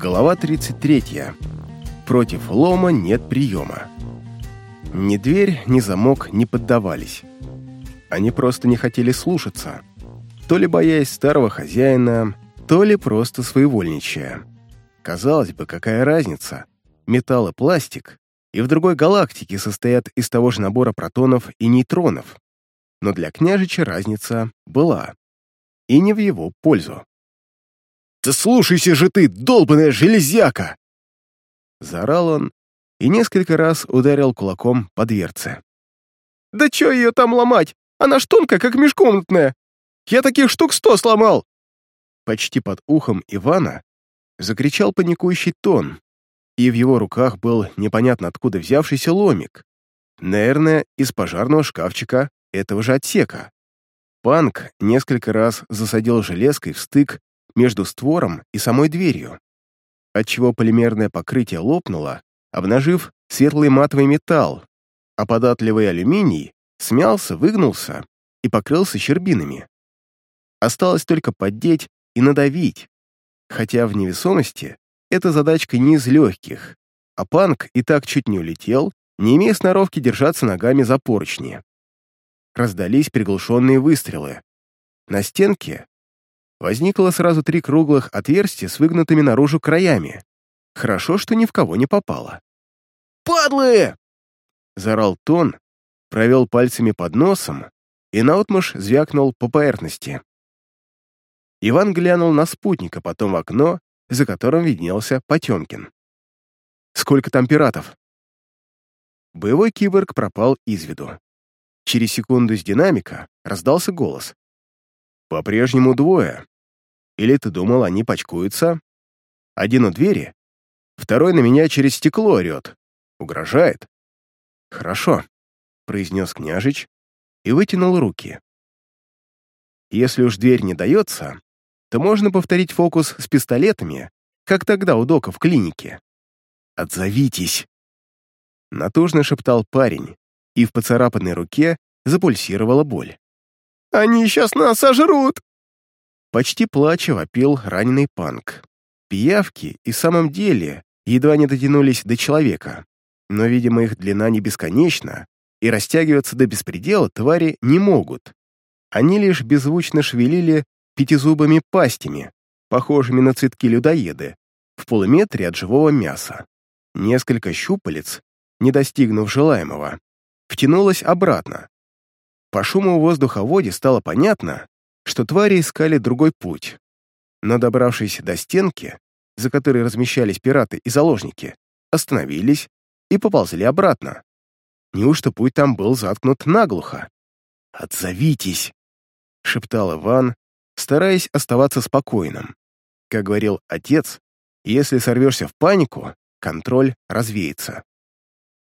Глава 33. Против лома нет приема. Ни дверь, ни замок не поддавались. Они просто не хотели слушаться. То ли боясь старого хозяина, то ли просто своевольничая. Казалось бы, какая разница? Металл и пластик и в другой галактике состоят из того же набора протонов и нейтронов. Но для княжича разница была. И не в его пользу. «Да слушайся же ты, долбаная железяка!» Заорал он и несколько раз ударил кулаком по дверце. «Да чё её там ломать? Она ж тонкая, как межкомнатная! Я таких штук сто сломал!» Почти под ухом Ивана закричал паникующий тон, и в его руках был непонятно откуда взявшийся ломик. Наверное, из пожарного шкафчика этого же отсека. Панк несколько раз засадил железкой в стык между створом и самой дверью, отчего полимерное покрытие лопнуло, обнажив светлый матовый металл, а податливый алюминий смялся, выгнулся и покрылся щербинами. Осталось только поддеть и надавить, хотя в невесомости эта задачка не из легких, а панк и так чуть не улетел, не имея сноровки держаться ногами за поручни. Раздались приглушенные выстрелы. На стенке возникло сразу три круглых отверстия с выгнутыми наружу краями. Хорошо, что ни в кого не попало. «Падлы!» — заорал Тон, провел пальцами под носом и наотмашь звякнул по поверхности. Иван глянул на спутника, потом в окно, за которым виднелся Потемкин. «Сколько там пиратов?» Боевой киборг пропал из виду. Через секунду из динамика раздался голос. «По-прежнему двое. Или ты думал, они почкуются? Один у двери, второй на меня через стекло орет. Угрожает?» «Хорошо», — произнес княжич и вытянул руки. «Если уж дверь не дается, то можно повторить фокус с пистолетами, как тогда у Дока в клинике. «Отзовитесь!» Натужно шептал парень, и в поцарапанной руке запульсировала боль. «Они сейчас нас сожрут!» Почти плача вопил раненый панк. Пиявки и в самом деле едва не дотянулись до человека, но, видимо, их длина не бесконечна, и растягиваться до беспредела твари не могут. Они лишь беззвучно шевелили пятизубыми пастями, похожими на цветки-людоеды, в полуметре от живого мяса. Несколько щупалец, не достигнув желаемого, втянулось обратно. По шуму в воздуховоде стало понятно, что твари искали другой путь. Но добравшись до стенки, за которой размещались пираты и заложники, остановились и поползли обратно. Неужто путь там был заткнут наглухо? «Отзовитесь!» — шептал Иван, стараясь оставаться спокойным. Как говорил отец, если сорвешься в панику, контроль развеется.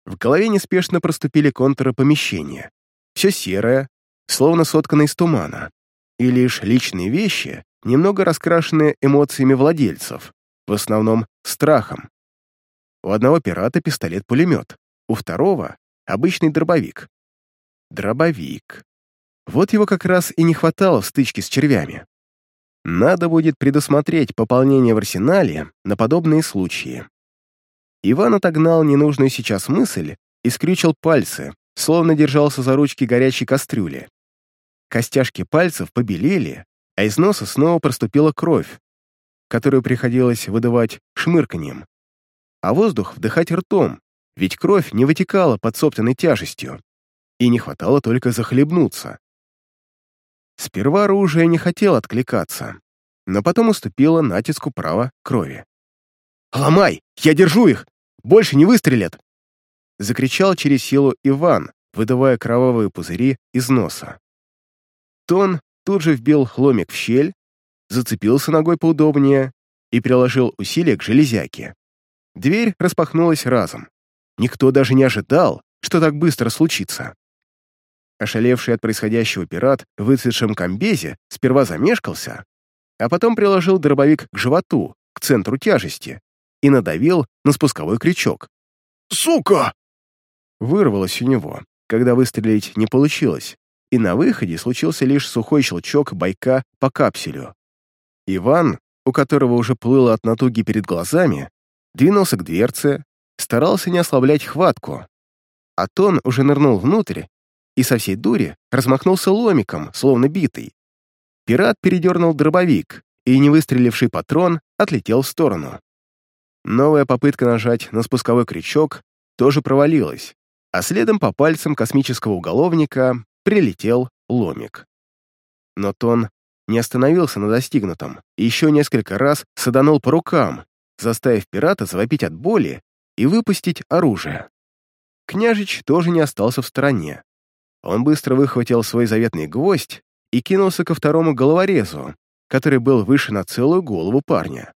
В голове неспешно проступили контуры помещения. Все серое, словно соткано из тумана, и лишь личные вещи, немного раскрашенные эмоциями владельцев, в основном страхом. У одного пирата пистолет-пулемет, у второго — обычный дробовик. Дробовик. Вот его как раз и не хватало в стычке с червями. Надо будет предусмотреть пополнение в арсенале на подобные случаи. Иван отогнал ненужную сейчас мысль и скрючил пальцы, словно держался за ручки горячей кастрюли. Костяшки пальцев побелели, а из носа снова проступила кровь, которую приходилось выдавать шмырканьем. А воздух вдыхать ртом, ведь кровь не вытекала под собственной тяжестью, и не хватало только захлебнуться. Сперва оружие не хотело откликаться, но потом уступило натиску права крови. «Ломай! Я держу их! Больше не выстрелят!» Закричал через силу Иван, выдавая кровавые пузыри из носа. Тон тут же вбил хломик в щель, зацепился ногой поудобнее и приложил усилия к железяке. Дверь распахнулась разом. Никто даже не ожидал, что так быстро случится. Ошалевший от происходящего пират в выцветшем комбезе сперва замешкался, а потом приложил дробовик к животу, к центру тяжести, и надавил на спусковой крючок. «Сука!» Вырвалось у него, когда выстрелить не получилось, и на выходе случился лишь сухой щелчок байка по капселю. Иван у которого уже плыло от натуги перед глазами, двинулся к дверце, старался не ослаблять хватку. А Тон уже нырнул внутрь и со всей дури размахнулся ломиком, словно битый. Пират передернул дробовик, и не выстреливший патрон отлетел в сторону. Новая попытка нажать на спусковой крючок тоже провалилась, а следом по пальцам космического уголовника прилетел ломик. Но Тон не остановился на достигнутом и еще несколько раз саданул по рукам, заставив пирата завопить от боли и выпустить оружие. Княжич тоже не остался в стороне. Он быстро выхватил свой заветный гвоздь и кинулся ко второму головорезу, который был выше на целую голову парня.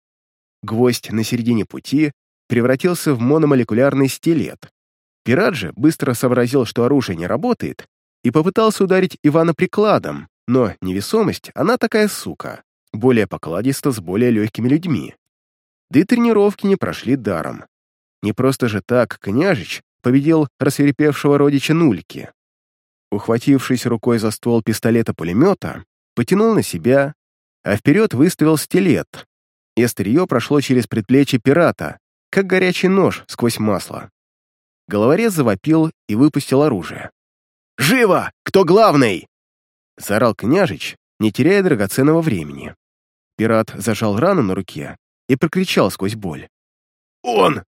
Гвоздь на середине пути превратился в мономолекулярный стилет. Пират же быстро сообразил, что оружие не работает, и попытался ударить Ивана прикладом, но невесомость, она такая сука, более покладиста с более легкими людьми. Да и тренировки не прошли даром. Не просто же так княжич победил рассверепевшего родича Нульки. Ухватившись рукой за ствол пистолета-пулемета, потянул на себя, а вперед выставил стилет, и острие прошло через предплечье пирата, как горячий нож сквозь масло. Головорез завопил и выпустил оружие. «Живо! Кто главный?» — заорал княжич, не теряя драгоценного времени. Пират зажал рану на руке и прокричал сквозь боль. «Он!»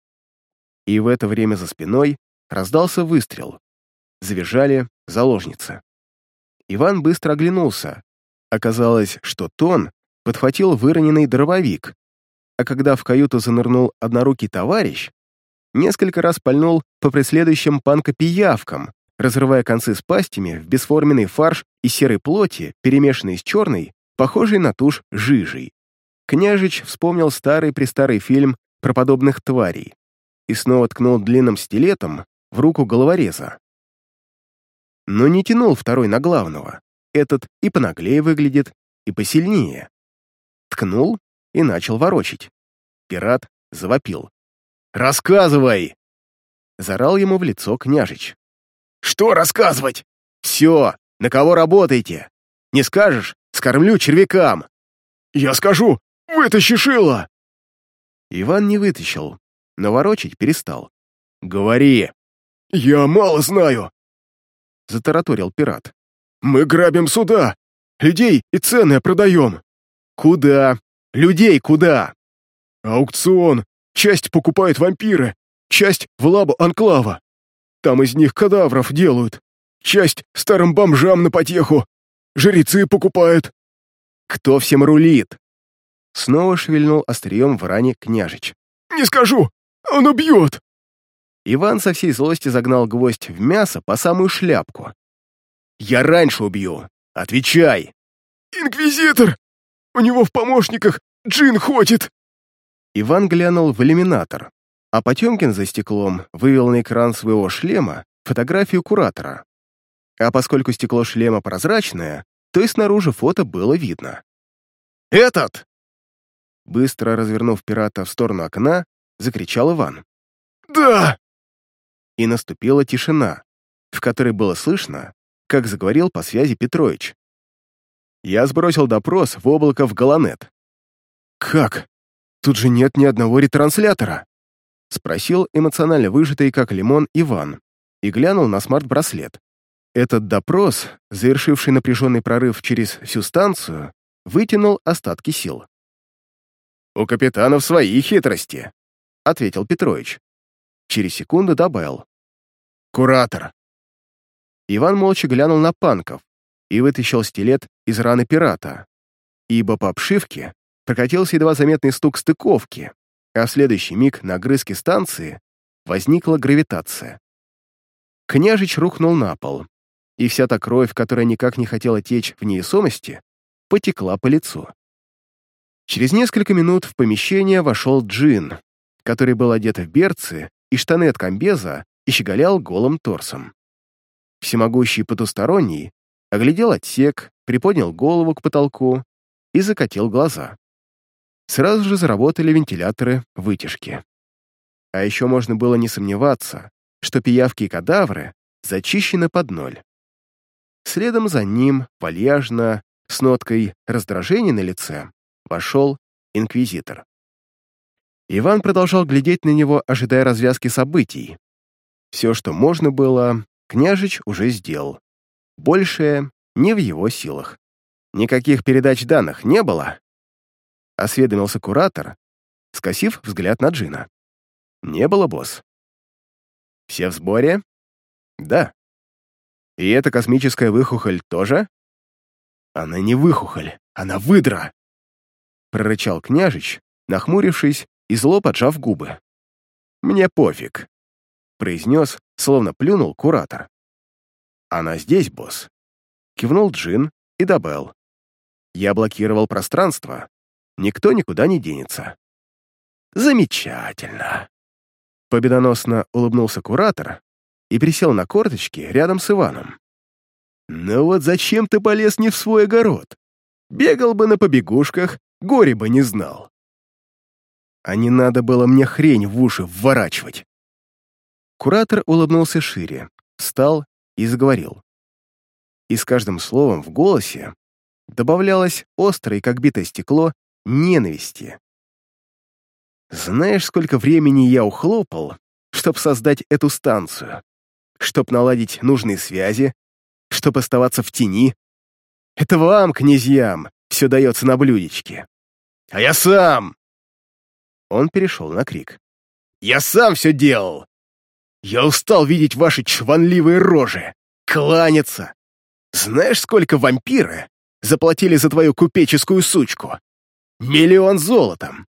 И в это время за спиной раздался выстрел. Завизжали заложницы. Иван быстро оглянулся. Оказалось, что Тон подхватил выроненный дробовик, а когда в каюту занырнул однорукий товарищ, несколько раз пальнул по преследующим панка пиявкам, разрывая концы с пастями в бесформенный фарш из серой плоти, перемешанный с черной, похожей на тушь жижей. Княжич вспомнил старый-престарый фильм про подобных тварей и снова ткнул длинным стилетом в руку головореза. Но не тянул второй на главного. Этот и понаглее выглядит, и посильнее. Ткнул и начал ворочить. Пират завопил. «Рассказывай!» Зарал ему в лицо княжич. «Что рассказывать? Все, на кого работаете? Не скажешь, скормлю червякам!» «Я скажу! Вытащи шило!» Иван не вытащил, но ворочить перестал. «Говори!» «Я мало знаю!» Затараторил пират. «Мы грабим суда! Людей и ценное продаем!» «Куда? Людей куда?» «Аукцион! Часть покупают вампиры, часть в лабу Анклава. Там из них кадавров делают. Часть старым бомжам на потеху. Жрецы покупают. Кто всем рулит? Снова шевельнул острием в ране княжич. «Не скажу! Он убьет!» Иван со всей злости загнал гвоздь в мясо по самую шляпку. «Я раньше убью! Отвечай!» «Инквизитор! У него в помощниках джин ходит!» Иван глянул в иллюминатор а Потемкин за стеклом вывел на экран своего шлема фотографию куратора. А поскольку стекло шлема прозрачное, то и снаружи фото было видно. «Этот!» Быстро развернув пирата в сторону окна, закричал Иван. «Да!» И наступила тишина, в которой было слышно, как заговорил по связи Петрович. Я сбросил допрос в облако в Галанет. «Как? Тут же нет ни одного ретранслятора!» Спросил эмоционально выжатый, как лимон, Иван, и глянул на смарт-браслет. Этот допрос, завершивший напряженный прорыв через всю станцию, вытянул остатки сил. «У капитанов свои хитрости», — ответил Петрович. Через секунду добавил. «Куратор». Иван молча глянул на панков и вытащил стилет из раны пирата, ибо по обшивке прокатился едва заметный стук стыковки, а в следующий миг на огрызке станции возникла гравитация. Княжич рухнул на пол, и вся та кровь, которая никак не хотела течь в неясомости, потекла по лицу. Через несколько минут в помещение вошел Джин, который был одет в берцы и штаны от комбеза и щеголял голым торсом. Всемогущий потусторонний оглядел отсек, приподнял голову к потолку и закатил глаза сразу же заработали вентиляторы вытяжки. А еще можно было не сомневаться, что пиявки и кадавры зачищены под ноль. Следом за ним, вальяжно, с ноткой раздражения на лице, вошел инквизитор. Иван продолжал глядеть на него, ожидая развязки событий. Все, что можно было, княжич уже сделал. Большее не в его силах. Никаких передач данных не было? Осведомился куратор, скосив взгляд на Джина. Не было, босс. Все в сборе? Да. И эта космическая выхухоль тоже? Она не выхухоль, она выдра! Прорычал княжич, нахмурившись и зло поджав губы. «Мне пофиг», — произнес, словно плюнул куратор. «Она здесь, босс», — кивнул Джин и добавил. «Я блокировал пространство. Никто никуда не денется». «Замечательно!» Победоносно улыбнулся куратор и присел на корточки рядом с Иваном. «Ну вот зачем ты полез не в свой огород? Бегал бы на побегушках, горе бы не знал» а не надо было мне хрень в уши вворачивать. Куратор улыбнулся шире, встал и заговорил. И с каждым словом в голосе добавлялось острое, как битое стекло, ненависти. Знаешь, сколько времени я ухлопал, чтобы создать эту станцию, чтобы наладить нужные связи, чтобы оставаться в тени? Это вам, князьям, все дается на блюдечке. А я сам он перешел на крик. «Я сам все делал! Я устал видеть ваши чванливые рожи! Кланяться! Знаешь, сколько вампиры заплатили за твою купеческую сучку? Миллион золотом!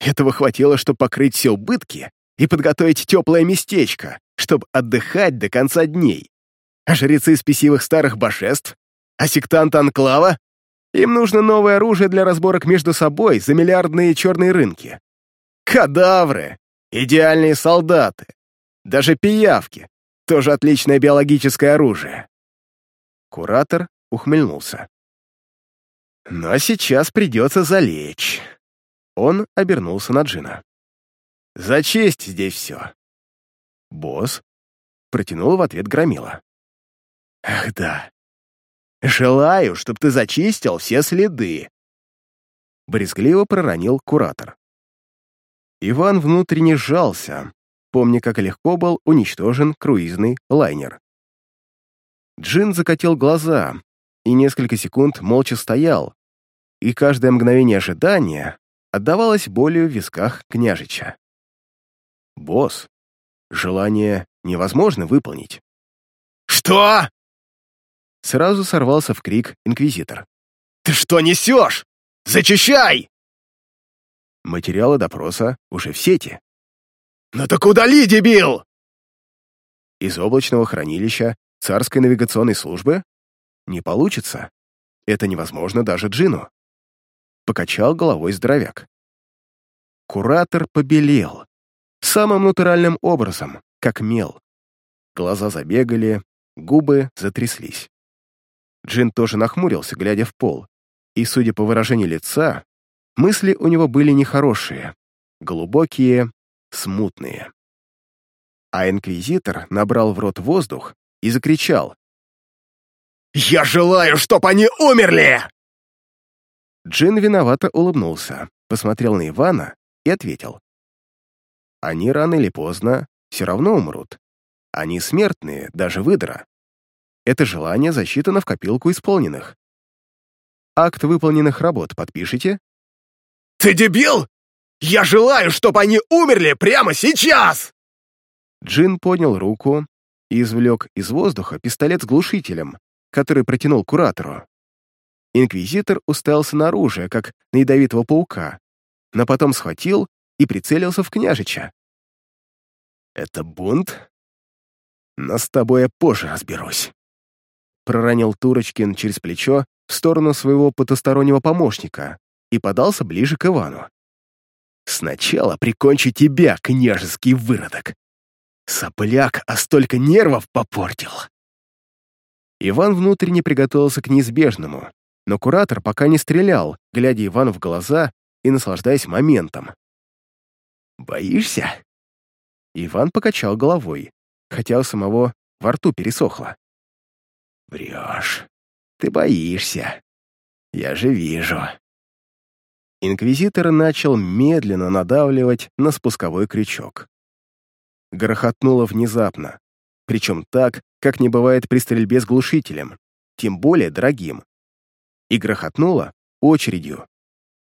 Этого хватило, чтобы покрыть все убытки и подготовить теплое местечко, чтобы отдыхать до конца дней. А жрецы спесивых старых божеств? А сектанты Анклава? Им нужно новое оружие для разборок между собой за миллиардные черные рынки. Кадавры! Идеальные солдаты! Даже пиявки! Тоже отличное биологическое оружие!» Куратор ухмыльнулся. «Но сейчас придется залечь». Он обернулся на Джина. «За честь здесь все». «Босс?» — протянул в ответ Громила. «Ах да. Желаю, чтобы ты зачистил все следы». Брезгливо проронил куратор. Иван внутренне сжался, помня, как легко был уничтожен круизный лайнер. Джин закатил глаза и несколько секунд молча стоял, и каждое мгновение ожидания отдавалось болью в висках княжича. «Босс, желание невозможно выполнить». «Что?» Сразу сорвался в крик инквизитор. «Ты что несешь? Зачищай!» Материалы допроса уже в сети. «Ну так удали, дебил!» Из облачного хранилища царской навигационной службы? Не получится. Это невозможно даже Джину. Покачал головой здоровяк. Куратор побелел. Самым натуральным образом, как мел. Глаза забегали, губы затряслись. Джин тоже нахмурился, глядя в пол, и, судя по выражению лица, Мысли у него были нехорошие, глубокие, смутные. А инквизитор набрал в рот воздух и закричал. «Я желаю, чтоб они умерли!» Джин виновато улыбнулся, посмотрел на Ивана и ответил. «Они рано или поздно все равно умрут. Они смертные, даже выдра. Это желание засчитано в копилку исполненных. Акт выполненных работ подпишите?» «Ты дебил? Я желаю, чтобы они умерли прямо сейчас!» Джин поднял руку и извлек из воздуха пистолет с глушителем, который протянул куратору. Инквизитор уставился на оружие, как на ядовитого паука, но потом схватил и прицелился в княжича. «Это бунт? Но с тобой я позже разберусь», — проронил Турочкин через плечо в сторону своего потустороннего помощника, и подался ближе к Ивану. «Сначала прикончу тебя, княжеский выродок! Сопляк, а столько нервов попортил!» Иван внутренне приготовился к неизбежному, но куратор пока не стрелял, глядя Ивану в глаза и наслаждаясь моментом. «Боишься?» Иван покачал головой, хотя у самого во рту пересохло. «Врешь. Ты боишься. Я же вижу. Инквизитор начал медленно надавливать на спусковой крючок. Грохотнуло внезапно, причем так, как не бывает при стрельбе с глушителем, тем более дорогим. И грохотнуло очередью.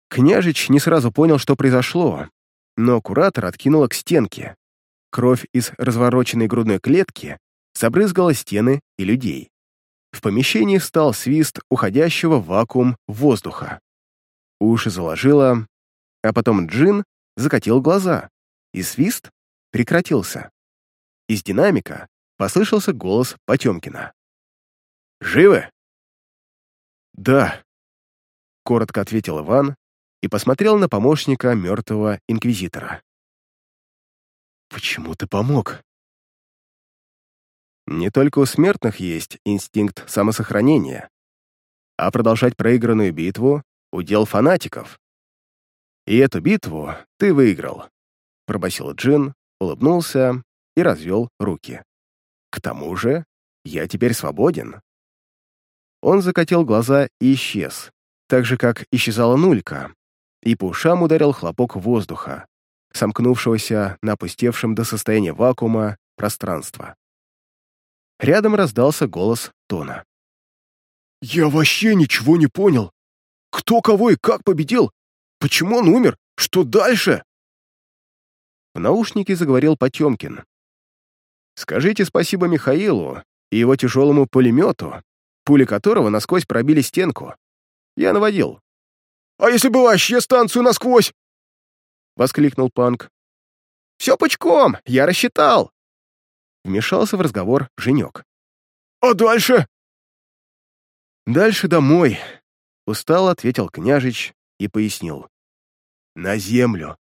Княжич не сразу понял, что произошло, но куратор откинула к стенке. Кровь из развороченной грудной клетки забрызгала стены и людей. В помещении стал свист уходящего в вакуум воздуха. Уши заложило, а потом Джин закатил глаза, и свист прекратился. Из динамика послышался голос Потемкина. «Живы?» «Да», — коротко ответил Иван и посмотрел на помощника мертвого инквизитора. «Почему ты помог?» Не только у смертных есть инстинкт самосохранения, а продолжать проигранную битву — удел фанатиков. И эту битву ты выиграл, — пробасил Джин, улыбнулся и развел руки. К тому же я теперь свободен. Он закатил глаза и исчез, так же, как исчезала нулька, и по ушам ударил хлопок воздуха, сомкнувшегося на опустевшем до состояния вакуума пространства. Рядом раздался голос Тона. «Я вообще ничего не понял. Кто кого и как победил? Почему он умер? Что дальше?» В наушнике заговорил Потемкин. «Скажите спасибо Михаилу и его тяжелому пулемету, пули которого насквозь пробили стенку. Я наводил». «А если бы вообще станцию насквозь?» — воскликнул Панк. «Все пучком, я рассчитал!» Вмешался в разговор Женек. «А дальше?» «Дальше домой», — устало ответил княжич и пояснил. «На землю.